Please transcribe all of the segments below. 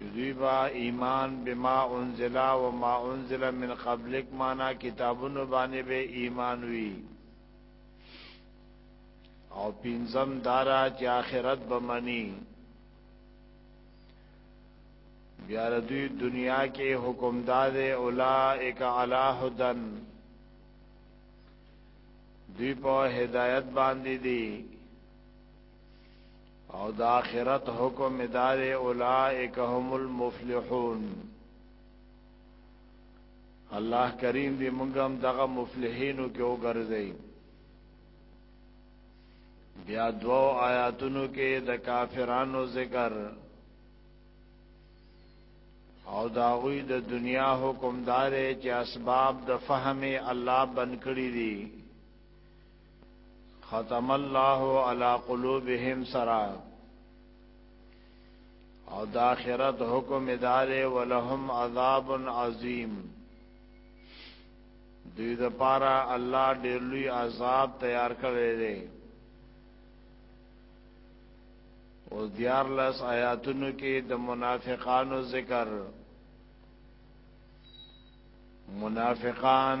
دوی با ایمان بما انزل و ما انزل من قبلک معنا کتابونو باندې به ایمان وی او پینزم دارا چې آخرت بمنی بیا دوی دنیا کې حکمدار اولائک علی هدن دوی په هدایت باندې دي او د آخرت حکم دار اولائک هم المفلحون الله کریم دې موږ هم دغه مفلحینو کې وګرځي بیا دو آیاتونو کې د کافرانو ذکر او داوی د دنیا حکمدار چې اسباب د فهم الله بن کړی دي ختم الله علی قلوبهم سرا او د اخرت حکم اداره ولهم عذاب عظیم دوی د پاره الله ډېر لوی عذاب تیار کړی دی او دیار لس آیاتونو کې د منافقانو ذکر منافقان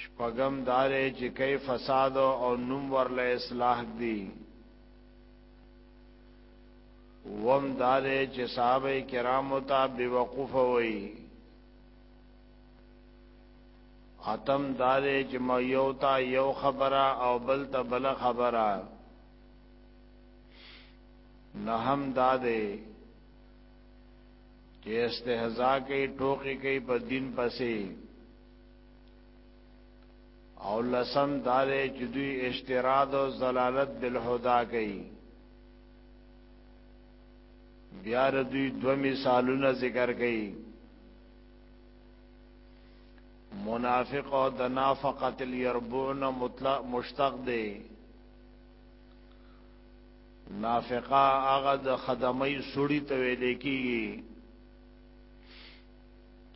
شپغم دارې چې کای فساد او نوم ورله اصلاح دی وم دارې چې صحابه کرامو ته بي وقوف وي اتم دارې چې ما یو تا یو خبره او بل ته بل خبره نهم دادې چې استهزاء کوي ټوکی کوي په دین پسې او لسم دارې چې دوی اشتراد او زلالت بالهدى کوي بیا دوی دو مثالونه ذکر کوي منافق او د نافقت الیربون مطلق مشتق دی نافقه هغه د خدمای سړی ته ویل کیږي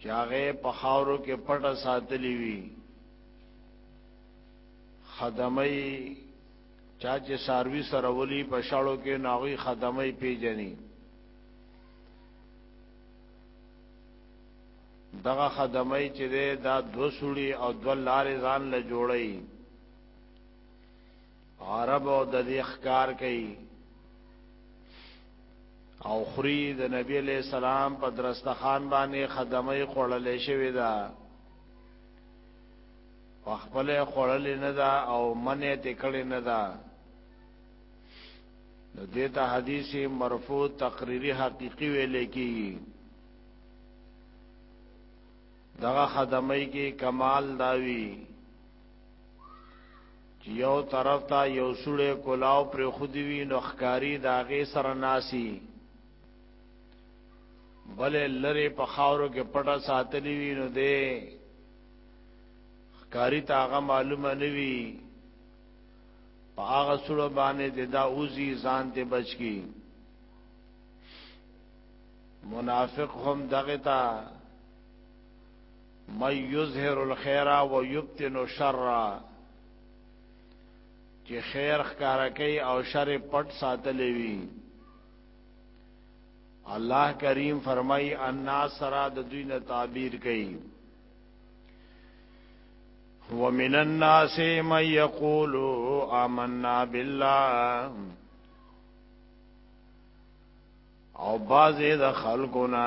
چې هغه په خاورو کې پټه ساتلی وي خدمای چا چې ساروی سره ولي په شاړو کې ناغي خدمای پیجنې دغه خدمای چې دا دو سړي او دو لارې ځان له جوړي عرب او د دې ښکار کوي او خوري د نبی له سلام په درستخان باندې خدمه خړلې شوې ده خپل خړلې نه ده او منې تکړه نه ده نو دیتا حدیث مرفوع تقریری حقیقی ویلې کی دغه خدمه کې کمال داوی چې یو طرف ته یو سړی کولاو پر خودی وی نو ښکاری دا غي سره ناسی بل لری په خاورو کې پټه ساتلی وی نو دې ښکاری ته هغه معلومه نوي په هغه سره باندې د دا اوزی ځان ته بچ کی منافق هم دغه تا من یظهر الخير و یبتن الشر چې خیر ښکارا کوي او شر پټ ساتلې وي الله کریم فرمای الناس سرا د دوی نه تعبیر کوي ومن الناس من يقول آمنا بالله او بعضې د خلکو نه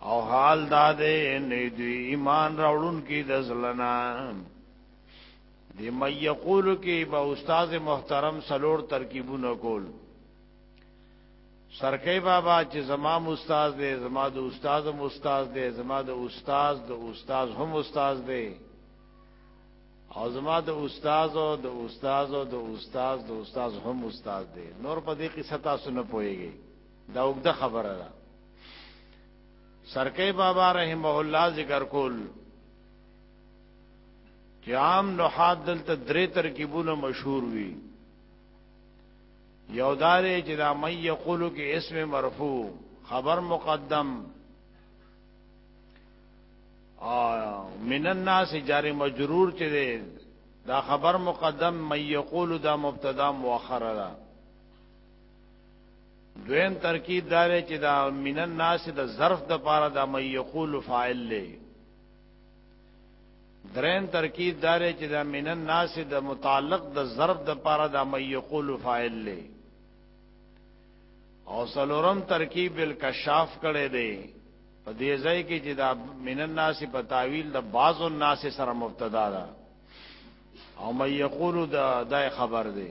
او حال دا دی نه دوی ایمان راوړون کې د زلنا دی مې یقول کې به استاد محترم سلور ترکیبونه کول سرکې بابا چې زما استاد دی زما د استاد هم استاد دی زما د استاد د استاد هم استاد دی او زما د استاد او د استاد او د استاد د استاد هم استاد دی نور په دې قصه تاسو نه پوهیږئ دا وګړه خبره ده سرکې بابا رحمه الله ذکر کول چې عام نحات دلته درې ترکیبونه مشهور وي یو دارې چې دا مې یقولو کې اسم مرفوع خبر مقدم من الناس جاری مجرور چې دی دا خبر مقدم مې یقول دا مبتدا مؤخر ده دویم ترکیب دا دی چې دا من الناس د ظرف د پاره د مې یقول فاعل له درین ترکیب دا دی چې دا من الناس د متعلق د ظرف د پاره د مې یقول فاعل له او سلورم ترکیب الکشاف کړي دی په دې ځای کې چې دا من الناس په تعویل د بعض الناس سره مبتدا ده او مې یقول دا دای خبر دی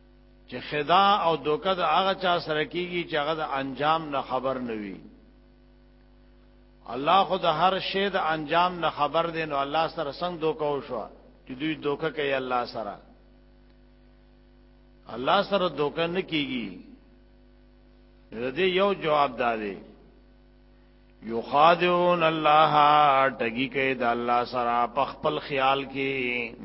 چې خدا او دوکه د هغه چا سره کیږي چې هغه د انجام نه خبر نه وي الله خو د هر شی د انجام نه خبر دی نو الله سره څنګه دوکه وشو چې دوی دوکه کوي الله سره الله سره دوکه نه کیږي دې یو جواب دادې یخادعون الله ټګی کوي د الله سره په خپل خیال کې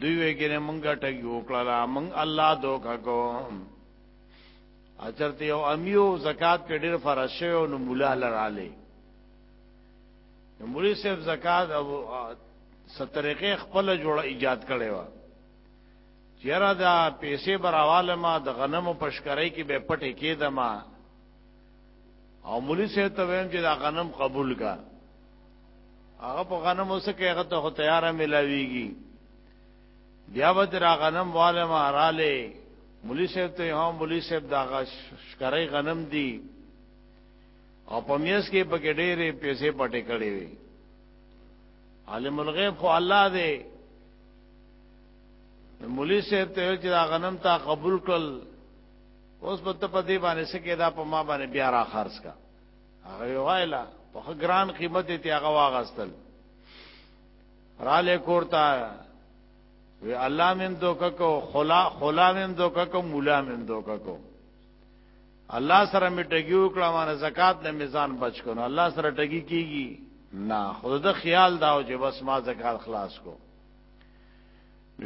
دوی وګره مونږه ټګي وکړه مونږ الله دوکا کو اچرته یو امیو زکات په ډیر فرض شوی نو مولا لراله نو مولوی صاحب زکات او سترقه خپل جوړ ایجاد کړي وا چیرې دا پیسې براواله ما د غنمو پشکرای کې به پټه کېده ما او مولوی صاحب ته ویم چې دا غنم قبول کا هغه په غنمو سکه هغه ته تیار ملاویږي بیا به تر غنم واله ما رااله مولوی صاحب ته هم مولوی صاحب دا شکرای غنم دی او په میس کې په کې ډېرې پیسې پټې کړې وي عالم الغیب خو الله دی مولوی صاحب ته چې دا غنم تا قبول کړ اوس په ته په دې باندې سکه دا په ما باندې بیا را خرڅ کا هغه وایلا په ګران قیمت ته هغه واغستل را لې کورتا وی الله مم دوک کو خلا خلا مم دوک کو مولا مم دوک کو الله سره می ټګي وکړه مانه زکات نه میزان بچ کړو الله سره ټګي کیږي نه خود د خیال داو چې بس ما زکات خلاص کو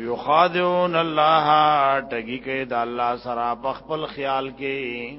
یخادعون الله ټګي کې د الله سره په خپل خیال کې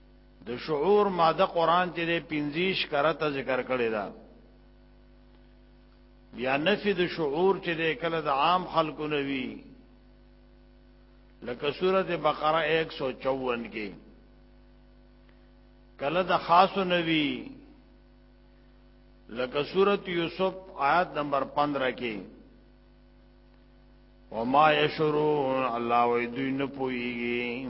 د شعور ماده قران چې د 15 کرته ذکر کړی دا بیا نفي د شعور چې د کله د عام خلکو نوي لکه سورته بقره 154 کې کله د خاص نوي لکه سورته یوسف آیات نمبر 15 کې وما یشرون الله وی دوی نه پويږي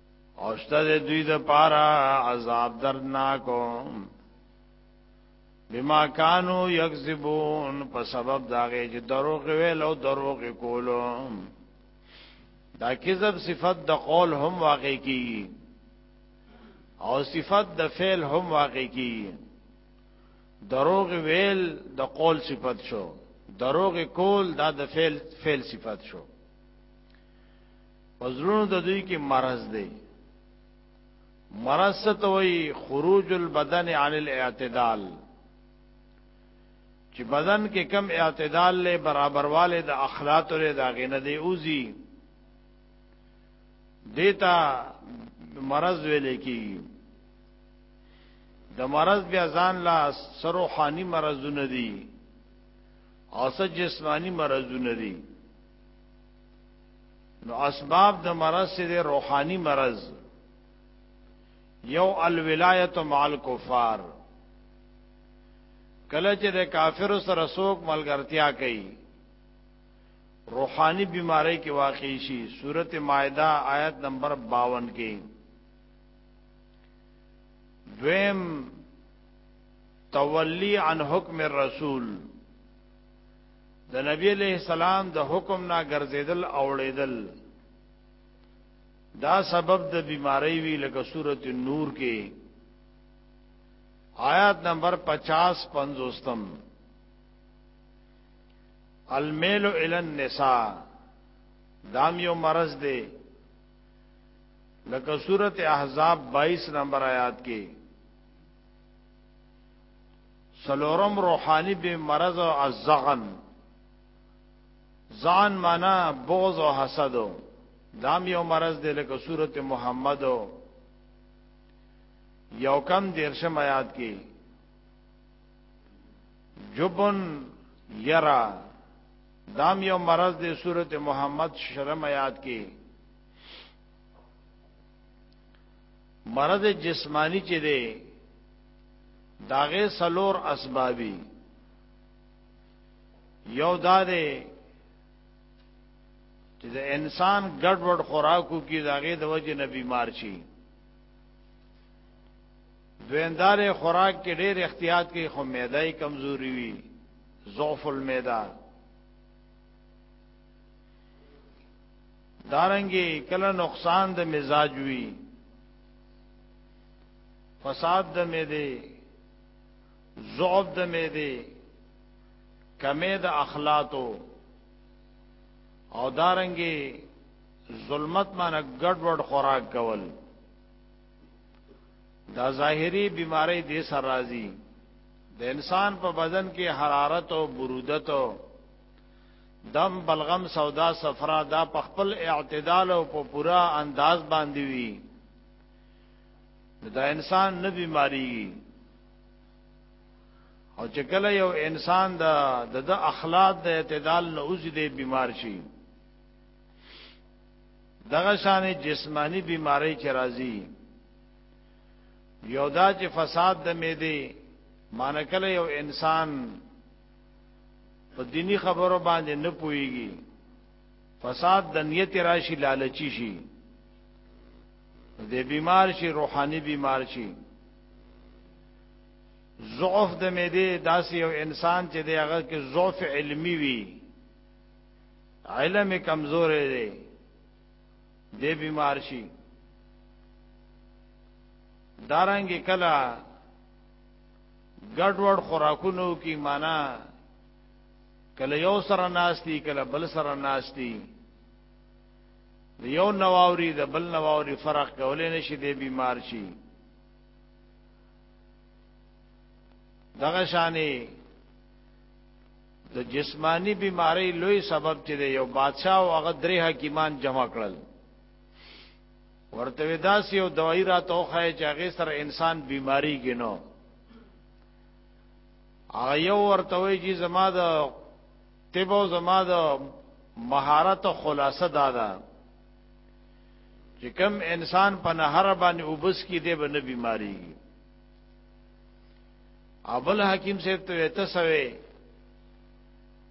او شته د دوی د پاره عذاب درناکو بما کانو یکذبون په سبب داغه چې دروغ ویل او دروغ کولو دا کذب صفت د قول هم واقع کی او صفت د فعل هم واقع کی دروغ ویل د قول صفت شو دروغ کول دا د فعل فعل صفت شو پزړونو د دوی کې مرض دی مرض ته وایي خروج البدن عن الاعتدال چې بدن کې کم اعتدال له برابرواله د اخلاق لري دا غنه دی اوزي دیتا مرض ویلې کی د مرض بیا ځان لا سروحانی مرضونه دي او سجسمانی مرضونه دي نو اسباب د مرض سي د روحاني مرض یو الولایت مع الکفار کله چې د کافر سره سوق ملګرتیا کوي روحانی بیماری کې واقع شي سورته مائده آیت نمبر 52 کې دویم تولی عن حکم الرسول د نبی علیہ السلام د حکم نه ګرځیدل اوړیدل دا سبب د بیماری وی لکه سورۃ النور کې آیات نمبر 50 پنځوستم المیل الی النساء دام یو مرض دی لکه سورۃ احزاب 22 نمبر آیات کې سلورم روحانی به مرض او الزغن ځان معنا بغض او حسد دام یو مرض دی لکه سورته محمد یو کم دیرشم آیات کې جبن یرا دام یو مرض دی سورته محمد شرم آیات کې مرض جسمانی چې دی داغه سلور اسبابي یو دا دی چې د انسان ګډوډ خوراکو کې داغه د وجه نه بیمار شي دویندار خوراک کې ډېر احتیاط کې خو معدای کمزوري وي ضعف المیدان دارنګي کله نقصان د مزاج وی فساد د میده ضعف د میده کمی د اخلاقو او دارنګي ظلمت معنی ګډوډ خوراک کول دا ظاهری بیماری دې سر راځي د انسان په بدن کې حرارت او برودت او دم بلغم سودا صفرا دا په خپل اعتدال او په پورا انداز باندې وي دا انسان نه بیماریږي او چې کله یو انسان د د اخلاق د اعتدال نه اوځي دی بیمار شي دغه شان جسمانی بیماری چې راځي یو دا چې فساد د معده مانکله یو انسان په دینی خبرو باندې نه پويږي فساد د نیت راشي لالچی شي د بیمار شي روحاني بیمار شي ضعف د معده داسې یو انسان چې د هغه کې ضعف علمی وي علم کمزور دی د بیمار شي دارنګ کلا ګډوډ خوراکونو کې معنا کله یو سره ناشتي کله بل سره ناشتي یو نواوري د بل نواوري فرق کولې نشي دی بیمار شي دغه شانې د جسمانی بیماری لوی سبب چې یو بادشاہ او هغه درې حکیمان جمع کړل ورته داسې یو دوايي راته وخایي چې هغه سره انسان بیماری ګنو هغه یو ورته وی چې زما د طب او زما د مهارت او خلاصه دادا چې کم انسان په نهر باندې وبس کې دی به نه بیماری ابل حکیم صاحب ته ته سوي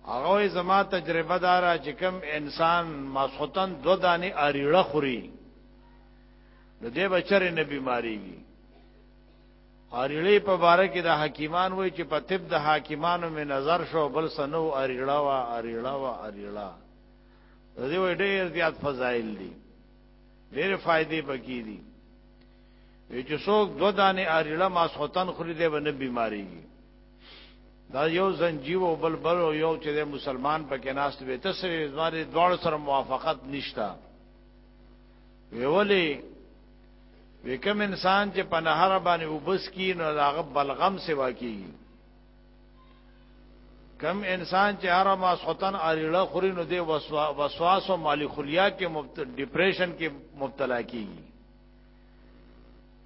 هغه زما تجربه دارا چې کوم انسان ماسختن دو دانې اړیړه خوري نو دې بچره نه بیماریږي اړیړې په باره کې د حکیمان وای چې په طب د حکیمانو می نظر شو بل سنو اړیړه وا اړیړه وا اړیړه دې وای ډېر زیات فضایل دي ډېر فائدې پکې دي چې څوک دو دانې اړیړه ماسختن خوري دې باندې بیماریږي دا یو زنجیو او بل بل او یو چې مسلمان پکې ناست وي ته سره زماري دواړو سره موافقت نشتا ویولې وکم انسان چې په نهر باندې وبس کی نو هغه بلغم سوا کی کم انسان چې هر ما سوتن اړیړه خوري نو دی وسواس او مالی خلیا کې مبتلا ډیپریشن کې مبتلا کیږي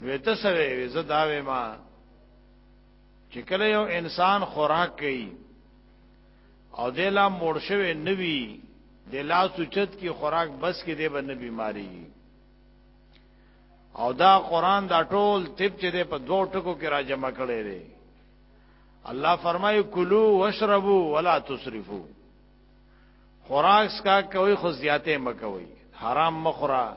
وته سره زه داوې ما چې کله یو انسان خوراک کوي او د لا مور شوی نوی د لا سوچت کی خوراک بس کې دی باندې بیماری او دا قران دا ټول طب چې دی په دوه ټکو کې را جمع کړي دی الله فرمایي کلو واشربو ولا تسرفو خوراک کا کوي خو زیاته مکوي حرام مخره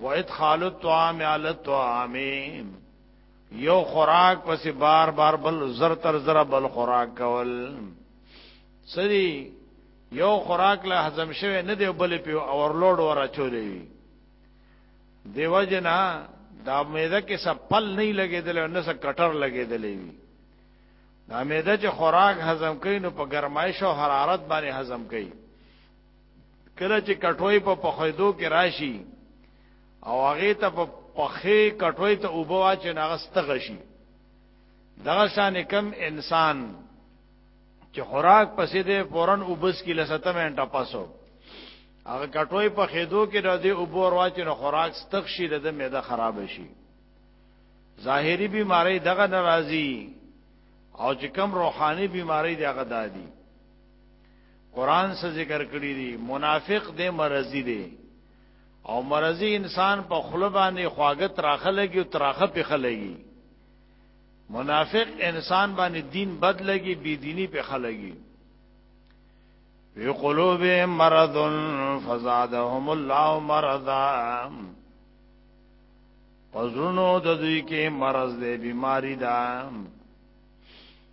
و ادخال الطعام علی الطعام یو خوراک پس بار بار بل زر تر زر بل خوراک کول سری یو خوراک له هضم شوه نه دی بل په اورلوډ ورا چولې دیو جنا دا میده کې سپل نه لګیدل نه څه کټر لګیدل وی دا میده چې خوراک هضم کین نو په ګرمایش او حرارت باندې هضم کین کله چې کټوي په پخېدو کې راشي او هغه ته په پخې کټوي ته اوبو واچ نه غستغ شي دغه شان کم انسان چې خوراک پسې دې فورن وبس کې لسته منټه پاسو هغه کټوي په خېدو کې د دې اوبو واچ نه خوراک ستغ شي د معده خراب شي ظاهري بيماري دغه ناراضي او چې کم روحاني بيماري دغه دادي قران څخه ذکر کړی دی منافق دی مرضی دی او مرضی انسان په خله باندې خواګت راخلګي او تراخه په خلګي منافق انسان باندې دین بد لګي بی دینی په خلګي وی قلوب مرض فزادهم الله مرضا پزړونو د دوی کې مرض دی بیماری ده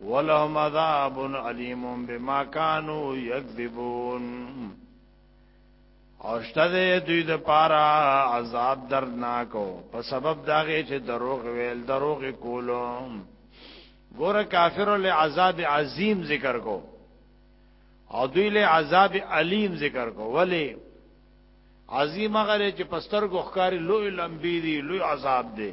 ولهم عذاب علیم بما كانوا یکذبون او شته دوی د پاره عذاب درناکو په سبب داغه چې دروغ ویل دروغ کولو ګور کافر له عذاب عظیم ذکر کو او دوی له عذاب علیم ذکر کو ولی عظیم غره چې پستر ګوخکاری لوی لمبی دی لوی عذاب دی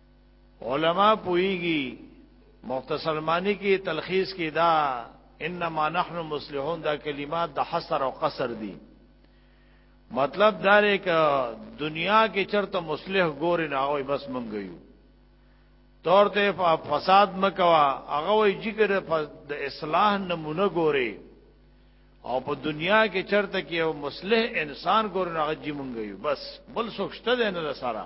علما پویږي مختصر معنی کې تلخیص کې دا انما نحن مصلحون دا کلمات د حصر او قصر دي مطلب دا دی ک دنیا کې چرته مصلح ګور نه اوي بس مونږ یو تور ته فساد مکوا هغه وی جګر د اصلاح نمونه ګوري او په دنیا کې چرته کې یو مصلح انسان ګور نه غجی مونږ یو بس بل سوچته نه سره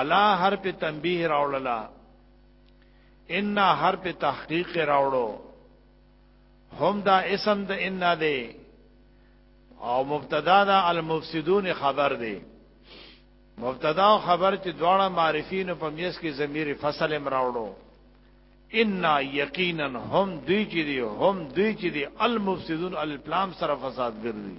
الا هر په تنبیه راوړلا ان هر په تحقیق راوړو هم دا اسم د ان دی او مبتدا دا المفسدون خبر دی مبتدا او خبر چې دواړه معرفین په میس کې ضمیر فصل امراوړو ان یقینا هم دوی چې دی هم دوی چې دی المفسدون الپلام سره فساد ګرځي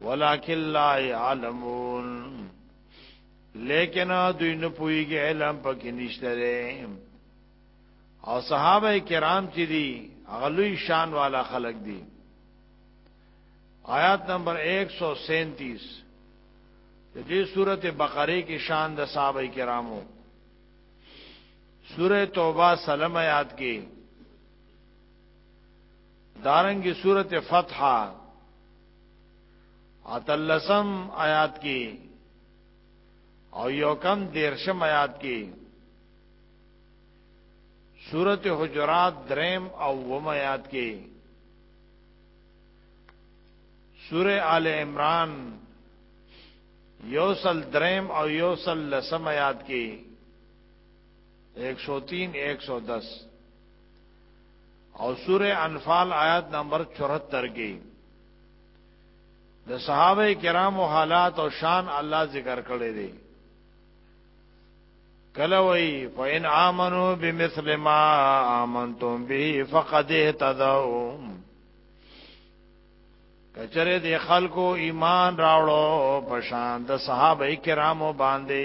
ولکن لا يعلمون لیکن دوی نه پويږي علم پکې نشته لري او صحابه کرام چې دي اغلوی شان والا خلق دي آیات نمبر 137 د دې سورته بقره کې شان د صحابه کرامو سوره توبه سلام آیات کې دارنګي سورته فتحه اتلسم آیات کې او یو کم دیرشم آیات کې سورت حجرات دریم او وم آیات کې سورہ آل عمران یوسل دریم او یوسل لسم آیات کې 103 110 او سوره انفال آیات نمبر 74 کې د صحابه کرامو حالات او شان الله ذکر کړی دی کله وی فین امنو بمثل ما امنتم به فقد اهتدوا کچره د خلکو ایمان راوړو په شان د صحابه کرامو باندې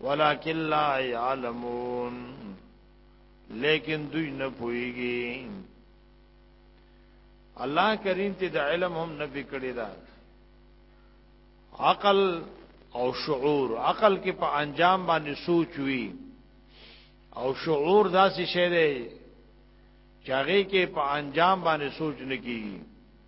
ولكن لا يعلمون لیکن دوی نه پويږي الله کریم ته د علم هم نه بکړی دا عقل او شعور عقل کې په انجام باندې سوچ وی او شعور داسې شی دی چاغې کې په انجام باندې سوچ نه کیږي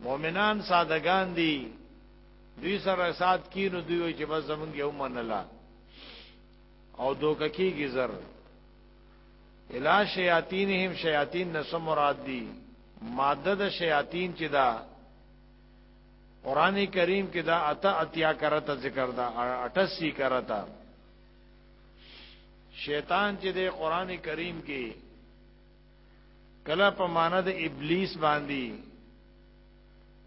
مؤمنان سادهګان دي دوی سره سات کینو دوی وي چې بس زمونږ یو منلا او دوک کیږي زر الا شیاطینهم شیاطین نس مراد دي ماده د شیاطین چې دا قران کریم کې دا اتا اتیا کرتا ذکر دا 88 کرتا شیطان چې د قران کریم کې کله په معنا د ابلیس باندې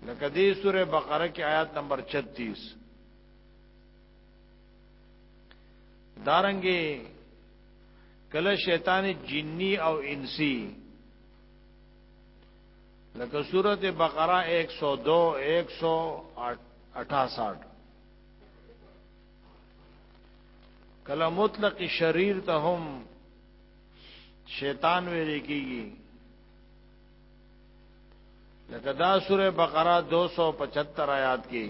لکه دې سوره بقره کې آیات نمبر 36 دارنګې کله شیطان جنی او انسی لکه سورت بقرہ 102 168 کله مطلق شریر ته هم شیطان ویل کیږي لکه دا سوره بقره 275 آیات کې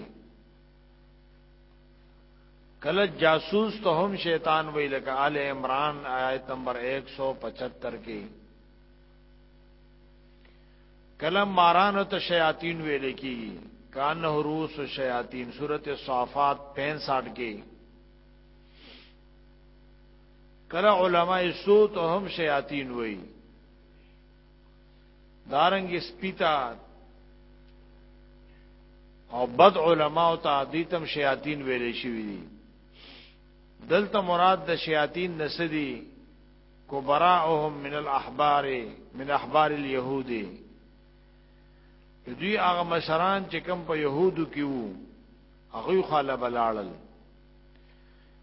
کله جاسوس ته هم شیطان وی لکه آل عمران آیت نمبر 175 کې کله مارانو ته شیاطین ویل کیږي کان حروس شیاطین سورته صافات 65 کې کله علماء سوت هم شیاطین وای دارنګ سپیتا او بد علماء او تعدیتم شیاطین ویل شوی دي دلته مراد د شیاطین نسدي کبراءهم من الاحبار من احبار اليهود دوی هغه مشران چې کم په يهودو کې وو هغه خاله بلاړل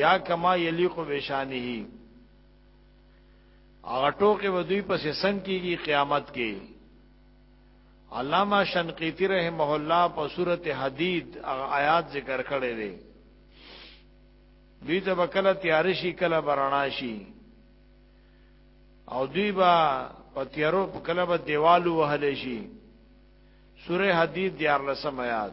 یا کما یلیق بشانه هغه ټوکې و دوی پسې سنگ کیږي قیامت کې علامہ شنقیتی رحمه الله په سورته حدید هغه آیات ذکر کړی دی دوی ته وکړه تیارشی کله برانا شي او دوی با په تیارو په کله به دیوالو وهل شي سوره حدید دیار لسم آیات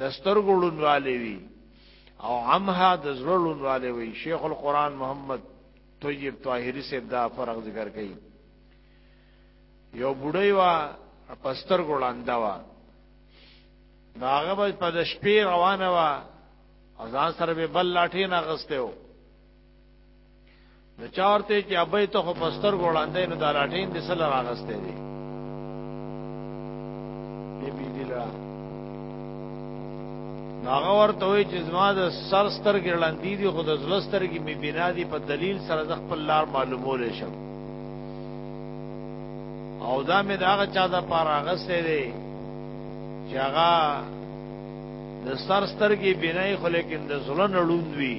د سترګو ړوندوالی وي او عمها د زړه ړوندوالی وي شیخ القرآن محمد طیب طاهری صاحب دا فرق ذکر کوي یو بډای وا پستر ګولاند وا داغه به په د شپې روانه وا ازان سره به بل لاټې نه غسته و نو چارته چې ابې ته خو پستر ګوړاندې نو دا لاټین د سره راغستې دي بی بی دی لرا ناغه ورته وی چې زما د سر ستر ګړلاندې دي خو د زلستر کې می بنا دي په دلیل سره د خپل لار معلومول شم او دا مې داغه چا د پاره غسته دي چې هغه د سر سترګې بنای خو لیکن د زلن لوند وی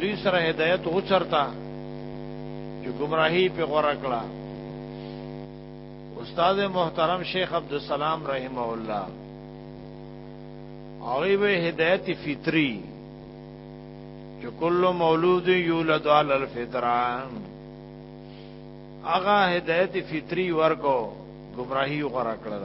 دوی سره هدایت او چرتا چې گمراهي په غوړه کړه استاد محترم شیخ عبد السلام رحمه الله هغه به هدایت فطری چې کل مولود یولد علی الفطره هغه هدایت فطری ورکو گمراهی غره کړل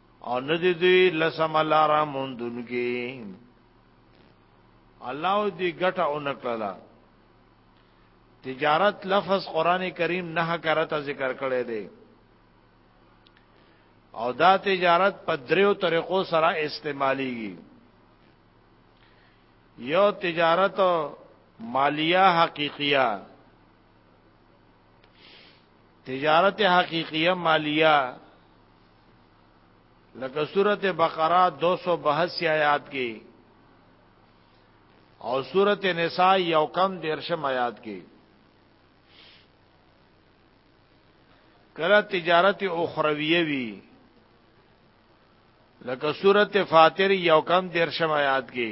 او ندی دی لسم لارا مندونکی الله دی ګټه اونکړه تجارت لفظ قران کریم نه کرته ذکر کړی دی او دا تجارت په دریو طریقو سره استعمالیږي یو تجارت مالیه حقیقیه تجارت حقیقیه مالیه لکه سورت بقرہ دو سو بحثی آیات کی او سورت نساء یو کم دیرشم آیات کی کله تجارت اخرویه وی لکه سورت فاتر یو کم دیرشم آیات کی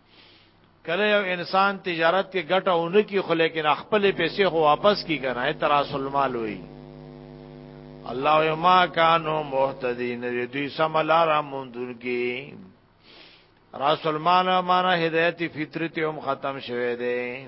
کله یو انسان تجارت کې ګټه ونه کی خو لیکن خپل پیسې خو واپس کی کنه تراس المال وی الله یما کانو مهتدین دوی سم لارا مونږ کی راس المال معنا هدایت فطرت هم ختم شوه دی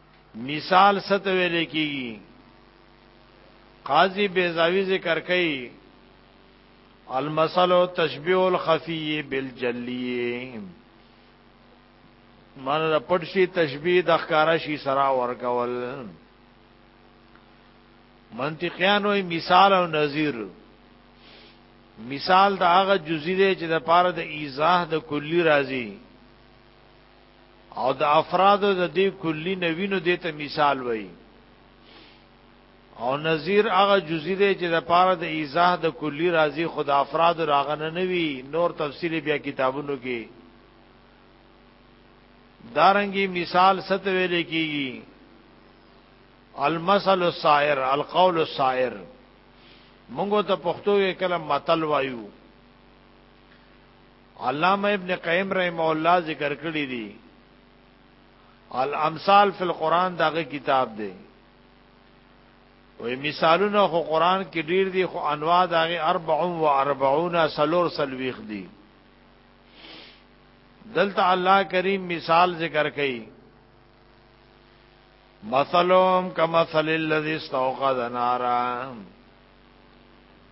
مثال ست ویل کیږي قاضي بیزاوی ذکر کوي المثل تشبیه الخفی بالجلی من د پټ شي تشبیه د ښکارا شي سرا ورکول منطقيان وي مثال او نظیر مثال د هغه جزئی دی چې د پاره د ایزاه د کلی راځي او د افرادو د دې کلی نوینو دې ته مثال وایي او نظیر هغه جزئی دی چې د پاره د ایزاه د کلی راضی خود افراد راغنه نوي نور تفصیل بیا کتابونو کې دارنګي مثال ست ویل کیږي المثل الصائر القول الصائر مونږ ته پښتو کې کلم متل وایو علامه ابن قیم رحم الله ذکر کړی دی الامثال فی القرآن داغه کتاب دی وې مثالونه خو قرآن کې ډیر دي خو انواع داغه 44 سلور سلويخ دي دلته الله کریم مثال ذکر کړي مثلهم کمثل الذي استوقد نارا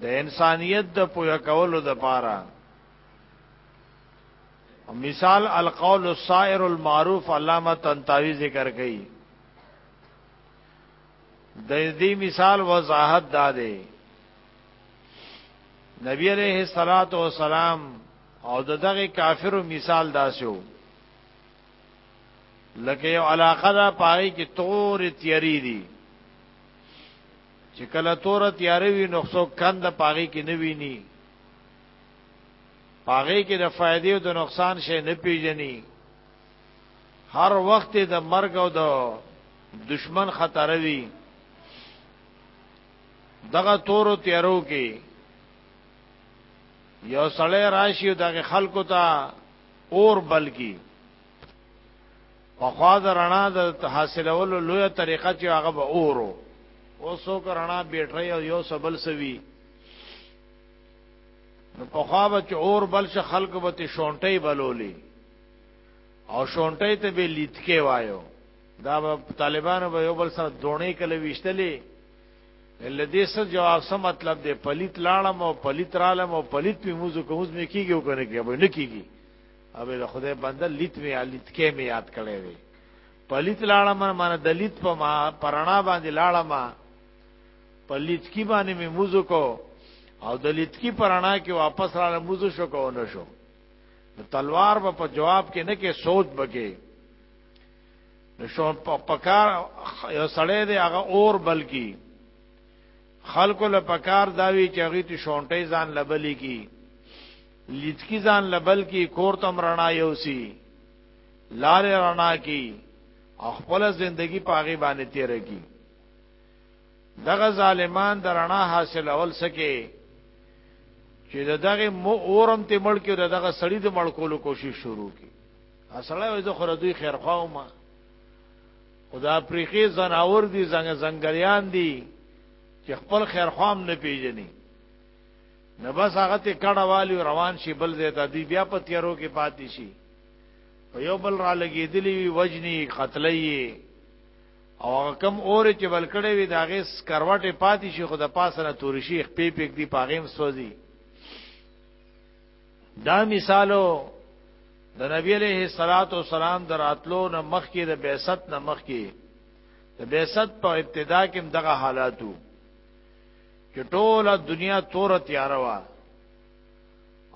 د انسانیت د پویا کولو د پاره مثال القول السائر المعروف علامه تنتاوی ذکر کړي د دې مثال وضاحت داده نبی علیہ الصلات والسلام او دغه کافرو مثال داسو لکه یو علاقه دا پای کې تور تیری دي چې کله تور تیارې وي نو څوک کند پاغي کې نه ویني پاغي کې د فائدې او د نقصان شي نه پیژني هر وخت د مرګ او د دشمن خطر وي دغه تور تیارو کې یو سړی راشي او دغه خلکو ته اور بلکی په خوا د رڼا د حاصلولو لوی طریقه چې هغه به اورو اوسو کرنا بیټری او یو سبل سوي نو په خوا به چې اور بل ش خلق به ته شونټي بلولي او شونټي ته به لیتکه وایو دا به طالبانو به یو بل سره دونې کله وشتلې لدې سره جواب سم مطلب دی پلیت لاړم او پلیت رالم او پلیت په موزه کوز مې کیږي او کنه کیږي نه کیږي او د خدای بنده لیت می الیت کې می یاد کړي وي پلیت لاړه من من د لیت په ما پرانا باندې لاړه ما پلیت کی باندې می موزو کو او د لیت کی پرانا کې واپس رااله موزو شو کو نه شو د تلوار په جواب کې نه کې سوچ بګي شو پکار یو سړی دی هغه اور بلکی خلکو له پکار داوی چې هغه ته شونټې ځان لبلی کی لچکی ځان لبل کی کور تم رڼا یوسی لار رڼا کی خپل زندگی پاغي باندې تیر کی دغه ظالمان د رڼا حاصل اول سکے چې دغه مو اورم ته مړ کې دغه سړی د مړ کولو کوشش شروع کی اصله وې زه خره دوی خیر خواو ما خدا پریخي زناور دي زنګ زنګریان دي چې خپل خیر خوام نه پیژني نه بس هغه ته کډه والی روان شي بل ځای ته دی بیا په تیارو کې پاتې شي په یو بل را لګېدلی وي وجنی قتلې او هغه کم اور چې بل کړي وي دا غي سکروټه پاتې شي خو د پاسه نه تور شي خپې پک دی پاغیم سوځي دا مثالو د نبی علیہ الصلات والسلام دراتلو نه مخکې د بعثت نه مخکې د بعثت په ابتدا کې دغه حالاتو چې ټوله دنیا تور تیار وا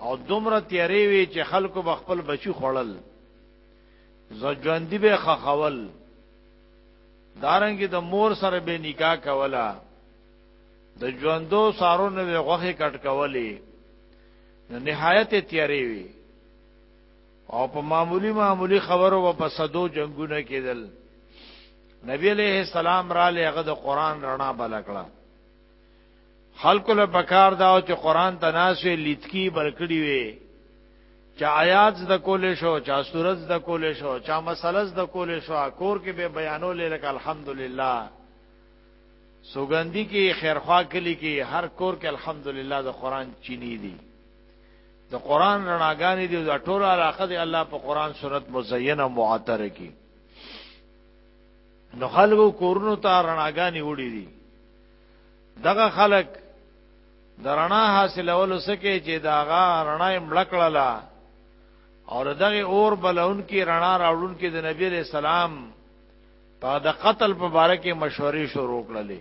او دومره تیارې وی چې خلکو به خپل بچی خړل زجواندی به خخول دارنګي د دا مور سره به نکاح کولا د ژوندو سارونو به غوخه کټ کولې نهایت تیارې وی او په معمولی معمولی خبرو و په صدو جنگونه کېدل نبی علیہ السلام را لغه د قران رڼا بلکړه خلق له پکار دا او چې قران تناسوي لیتکی برکړي وي چا آیات د کولې شو چا سورج د کولې شو چا مسلز د کولې شو کور کې به بیانو لیلک الحمدلله سوګندی کې خیرخوا کلی کې هر کور کې الحمدلله د قران چینی دی د قران رڼاګانې دی د ټولو علاقه دی الله په قران سنت مزینه معطر کی نو خلکو کورونو ته رڼاګانې وړي دي دغه خلک د رڼا حاصلولو سکه چې داغه رڼا یې مړکړله او دغه اور بلون کې رڼا راوړون کې د نبی له سلام په د قتل په باره کې مشورې شروع کړلې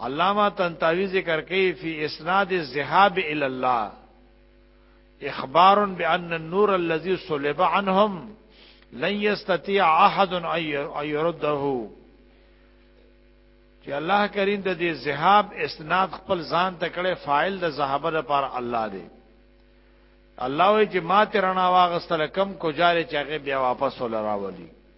علامه تنتاوی ذکر کوي فی اسناد الذهاب الى الله اخبار بان النور الذي صلب عنهم لن يستطيع احد ان يرده چې الله کریم د دې ذهاب اسناد خپل ځان ته کړي فاعل د ذهاب لپاره الله دی الله وی چې ما ترنا واغستل کم کو جاره چې هغه بیا واپس ولراولي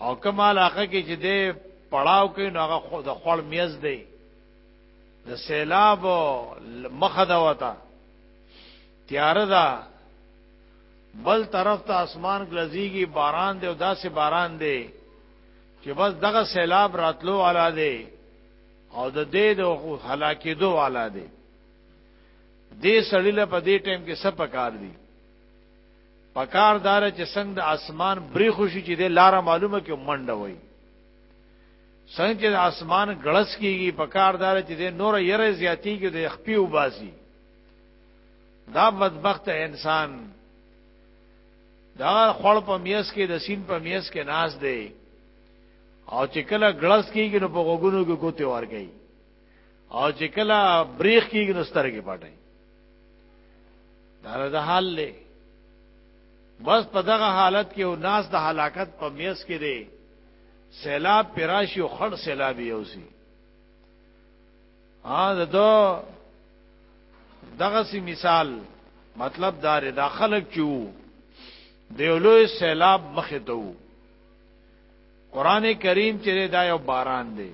او کوم علاقه کې چې دی پړاو کې نو هغه خو د خړ میز دی د سیلاب مخه دا وتا تیار دا بل طرف ته اسمان غلزیږي باران دی او داسې باران دی چې بس دغه سیلاب راتلو والا دی او د دې د هلاکېدو والا دی دې سړی له په دې ټیم کې سپکار دی پکار دار چې څنګه د اسمان بری خوشي چې د لار معلومه کې منډه وای څنګه چې د اسمان غلس کیږي پکار دار چې د نور یره زیاتی کې د خپي وباسي دا بدبخت انسان دا خړ په میس کې د سین په میس کې ناز دی او چې کله غلس کیږي نو په غوګونو کې کوته ور کوي او چې کله بریخ کیږي نو سترګې پټي دا د حال له بس په دغه حالت کې او ناس د هلاکت په میس کې دی سیلاب پراشي او خړ سیلاب یوسي ها دغه دغه سی مثال مطلب دار دا خلق چو دیولوی سیلاب مخه ته قران کریم چې دا یو باران دی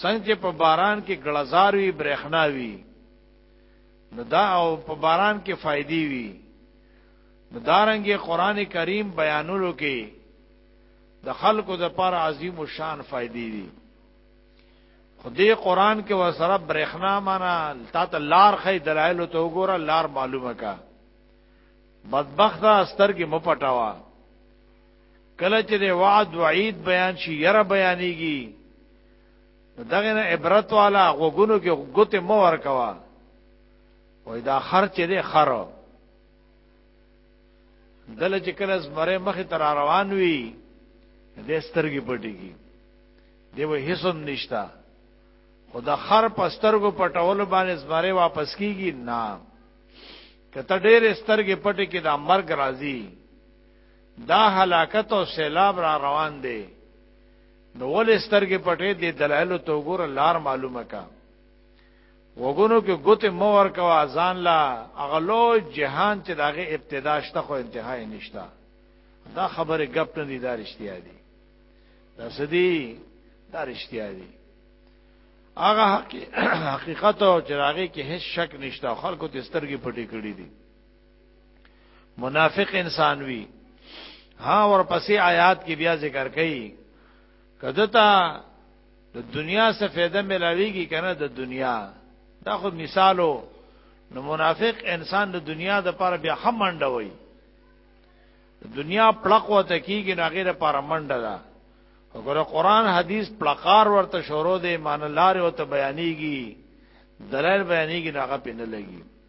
څنګه چې په باران کې ګلزار وي برېښنا وي نو دا او په باران کې فائدې وي نو دارنګه قران کریم بیانولو کې د خلکو د پر عظیم او شان فائدې دي خدای قران کې وسره برېښنا معنا تاته لار خې دلایل ته وګوره لار معلومه کا بدبخت استر کې مپټاوا کله چې د وعد وعید بیان شي یره بیانېږي دغه نه عبرت والا غوګونو کې غوته مو ورکوا وای دا خرچ دې خرو دله چې کله زمره مخه تر روان وي دې سترګې پټيږي دی و هیڅم نشتا خدا خر پسترګو پټول باندې زمره واپس کیږي نه کته ډېر سترګې پټې کې دا مرګ راځي دا هلاکت او سیلاب را روان دی نو ولې سترګې پټې دي دلایل ته وګوره لار معلومه کا وګونو کې ګوتې مو ورکوا ځان لا اغلو جهان چې داغه ابتدا شته خو انتهای نشتا دا خبره غپ نه دي دا رښتیا دي دا سدي دا رښتیا دي هغه حقیقت او چراغي کې هیڅ شک نشته خلکو ته سترګې پټې کړې دي منافق انسان وی ها ورپسې آیات کې بیا ذکر کړي کده تا د دنیا څخه فایده ملاویږي کنه د دنیا دا خو مثالو نو منافق انسان د دنیا د پر بیا هم منډه وای دنیا پړق وته کیږي نو غیره پر منډه ده وګوره قران حدیث پړقار ورته شروع دی مان لار او ته بیانېږي دلایل بیانېږي نو هغه پینې لګي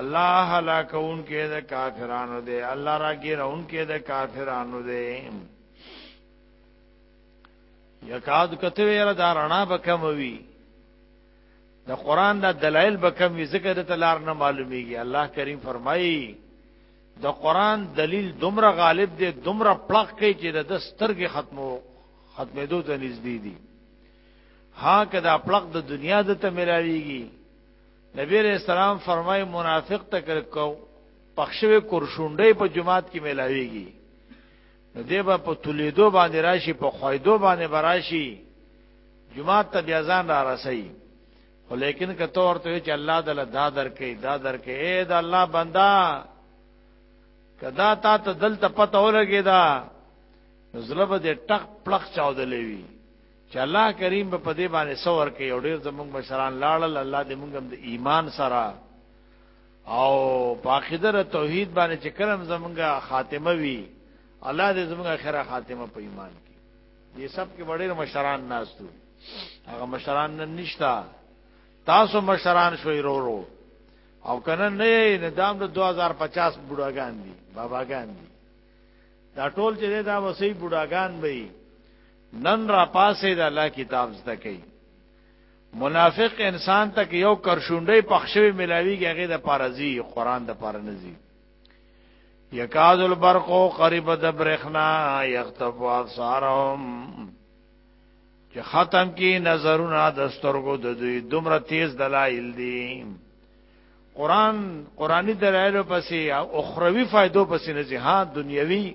الله هلاکون کې د کافرانو دی الله راګیرون کې د کافرانو دی یکاد کته ویره دا رڼا به کم وي د قران د دلایل به کم وي ذکر ته لار نه معلومیږي الله کریم فرمایي د قران دلیل دومره غالب دی دومره پړق کوي چې د سترګې ختمو ختمېدو ته نږدې دي ها کدا پړق د دنیا د ته ملاويږي نبی علیہ السلام فرمای منافق ته کړه کو پخشوي کورشونډې په جماعت کې ملاويږي نو دی به په تولیدو باندې راشي په خویدو باندې براشي جماعت ته بیا ځان را رسي خو لیکن کته ورته چې الله تعالی دا درکې دا درکې اے دا الله بندا کدا تا ته دل ته پته ولګی دا زلب دې ټق پلق چاودلې وی چې الله کریم په دې باندې څور کې او ډیر زمونږ مشران لاړل الله دې مونږ د ایمان سره او پاخیدر توحید باندې چې کلم زمونږه خاتمه وی الله دې زمونږه خیره خاتمه په ایمان کې دې سب کې ډیر مشران ناشتو هغه مشران نن نشتا تاسو مشران شوي رو رو او کنه نه نه دام د 2050 بډاګان دي باباګان دي دا ټول چې دا وسې بډاګان به نن را پاسې د الله کتاب زده کوي منافق انسان ته یو کرشونډي پخښوي ملاويږي هغه د پارزي قران د پارنزي یکاد البرقو قریب د برخنا یختف ابصارهم چې ختم کی نظرونه د سترګو د دوی دومره تیز دلایل دي قران قرآنی دلایل پسې او اخروی فائدو پسې نه ځي ها دنیوي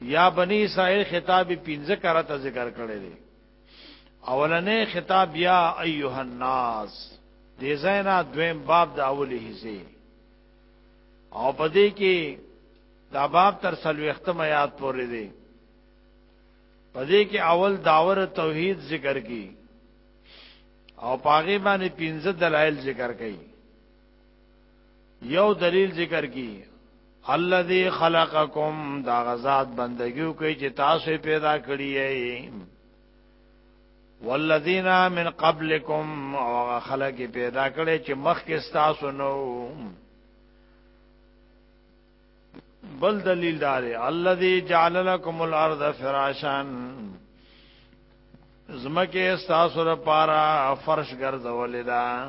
یا بنی اسرائیل خطاب پنځه کرته ذکر کړی دی اولنې خطاب یا ایها الناس دې زینا دویم باب د اولی حصے او پدې کې دا باب تر سلوختم آیات پورې دی پدې کې اول داور توحید ذکر کی او پاغه باندې پنځه دلایل ذکر کړي یو دلیل ذکر کی الذي خلقکم دا غزاد بندگیو کوي چې تاسو پیدا کړی یې والذین من قبلکم او خلق پیدا کړي چې مخکې تاسو نو بل دلیل دار الذي جعل لكم الارض فراشا زمکه تاسو لپاره فرش ګرځولې ده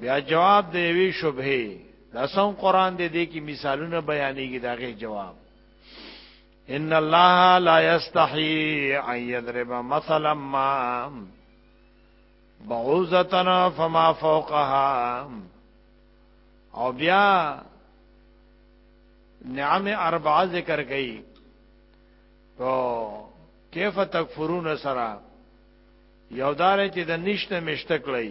بیا جواب دی وی شبهه دا سم قران دی دی کی مثالونه بیانېږي داغه جواب ان الله لا یستحی ان یضرب مثلا ما بعوزتنا فما فوقها او بیا نعم اربع ذکر کئی تو کیف تکفرون سرا یو داره چې د نشته مشته کړی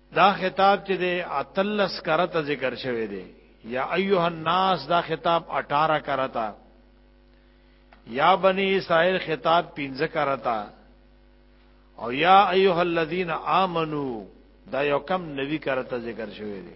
دا خطاب چې د اتلس کرته ذکر شوی دی یا ایها الناس دا خطاب 18 کرتا یا بنی اسرائیل خطاب 15 کرتا او یا ایها الذین آمنو دا یو کم نوی کرتا ذکر شوی دی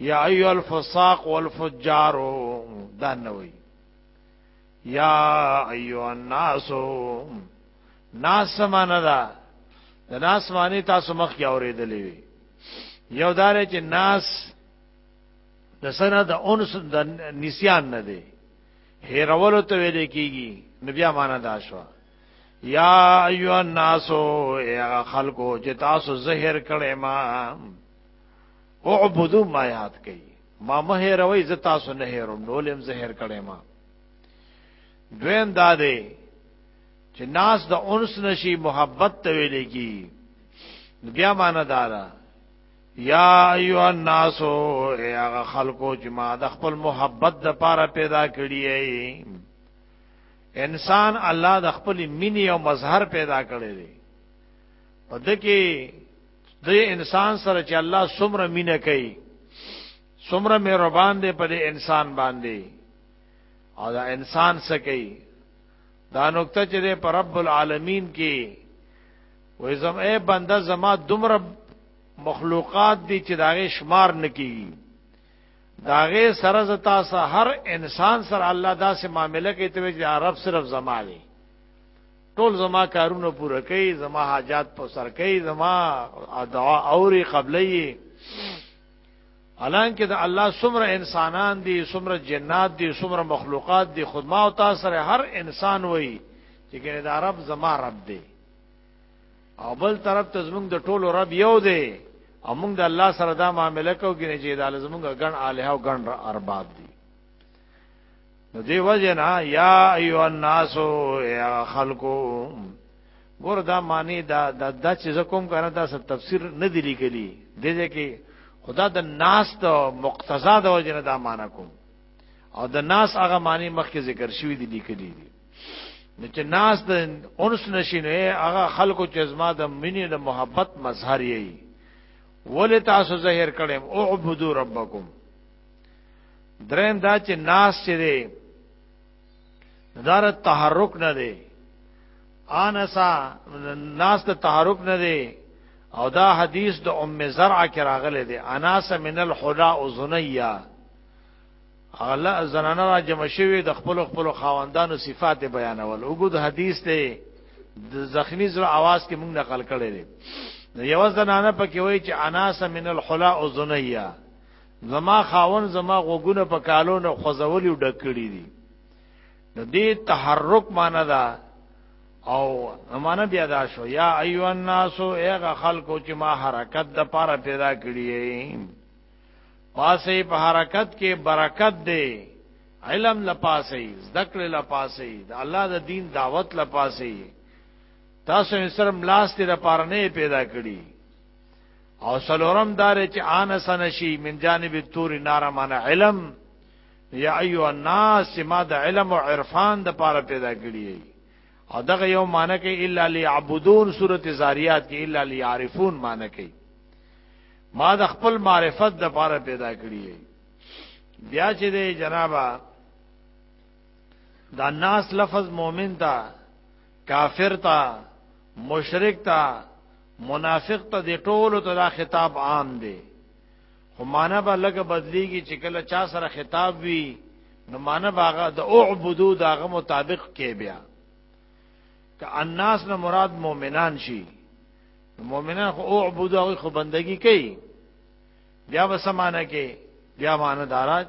یا ایو الفساق والفجار دا نوې یا ایو الناس ناس معنا دا د ناس معنی تاسو مخ کې اورېدلې وي یو دار چې ناس د سره د انس د نسیان نه دی هیرولو ته ویل کیږي نبی معنا دا شو یا ایو الناس یا خلقو چې تاسو زهر کړي ما اعبدو ما یاد کئ ما مه هیروي ز تاسو نه هیروم نولم زهر کړي ما دویم دا دی چې ناس د انس نشي محبت ته ویل کی بیا معنا دارا یا ایو الناس یا خلقو چې ما د خپل محبت د پاره پیدا کړی انسان الله د خپل مینې او مظهر پیدا کړی دی په دکې د انسان سره چې الله څومره مینه کوي څومره مهربان دی په دې انسان باندې او دا انسان څه کوي دا نقطه چې په رب العالمین کې وې زم اے بنده زما دومره مخلوقات دي چې داغه شمار نکي داغه سره زتا سره هر انسان سره الله داسې معاملې کوي ته چې عرب صرف زما دی ټول زما کارونه پوره کوي زما حاجات په سر کوي زما دعا اوري قبلې حالانکه د الله سمره انسانان دي سمره جنات دي سمره مخلوقات دي خدما او تاسو سره هر انسان وای چې ګنې دا رب زما رب دی او بل طرف ته زمونږ د ټولو رب یو دی او موږ د الله سره دا معاملې کوو ګنې چې دا زمونږ ګڼ الها او ګڼ ارباب دي نو دی وجنا یا ایو الناس یا خلقو ګور دا معنی دا دا, دا چې زکوم کنه دا ست تفسیر نه دی لیکلی دغه کې خدا د ناس ته مقتضا د وجنه دا معنی کوم او د ناس هغه معنی مخکې ذکر شوی دی لیکلی دی نو چې ناس د انس نشینه هغه خلکو چې زما د مینې د محبت مظهر یې ولې تاسو ظاهر کړم او عبدو ربکم دریم دا چې ناس چې دی دار تحرک نه دی انسا ناس ته تحرک نه دی او دا حدیث د ام زرع کې راغلی دی اناس من الحلا اذنیا اغلا زنانه را جمع شوی د خپل خپل خواندانو صفات بیانول وګد حدیث ته د زخمی زړه आवाज کې موږ نقل کړی دی یو زنانه پکې وایي چې اناس من الحلا اذنیا زما خاون زما غوګونه په کالو نه خوځولیو ډکړي دي د دې تحرک معنی دا او امانه بیا دا شو یا ایو الناس ایغه خلکو چې ما حرکت د پاره پیدا کړی پاسې په حرکت کې برکت دی علم لپاسې ذکر لپاسې د الله د دین دعوت لپاسې تاسو یې سره ملاست لپاره نه پیدا کړی او سلورم دار چې آن سنشي من جانب تور نار معنا علم یا ایو الناس ما د علم او عرفان د پاره پیدا کړی او دغه یو معنی کې الا ليعبدون سوره زاریات کې الا ليعرفون معنی کې ما د خپل معرفت د پاره پیدا کړی بیا چې د جنابه دا ناس لفظ مؤمن ته کافر تا مشرک تا منافق ته د ټولو ته دا خطاب عام دی خو معنا به لګه بدلیږي چې کله چا سره خطاب وي نو معنا باغه د اعبدو داغه مطابق کې بیا که الناس نه مراد مؤمنان شي مؤمنان خو اعبدو هغه خو بندگی کوي بیا به سمانه کې بیا معنا دارات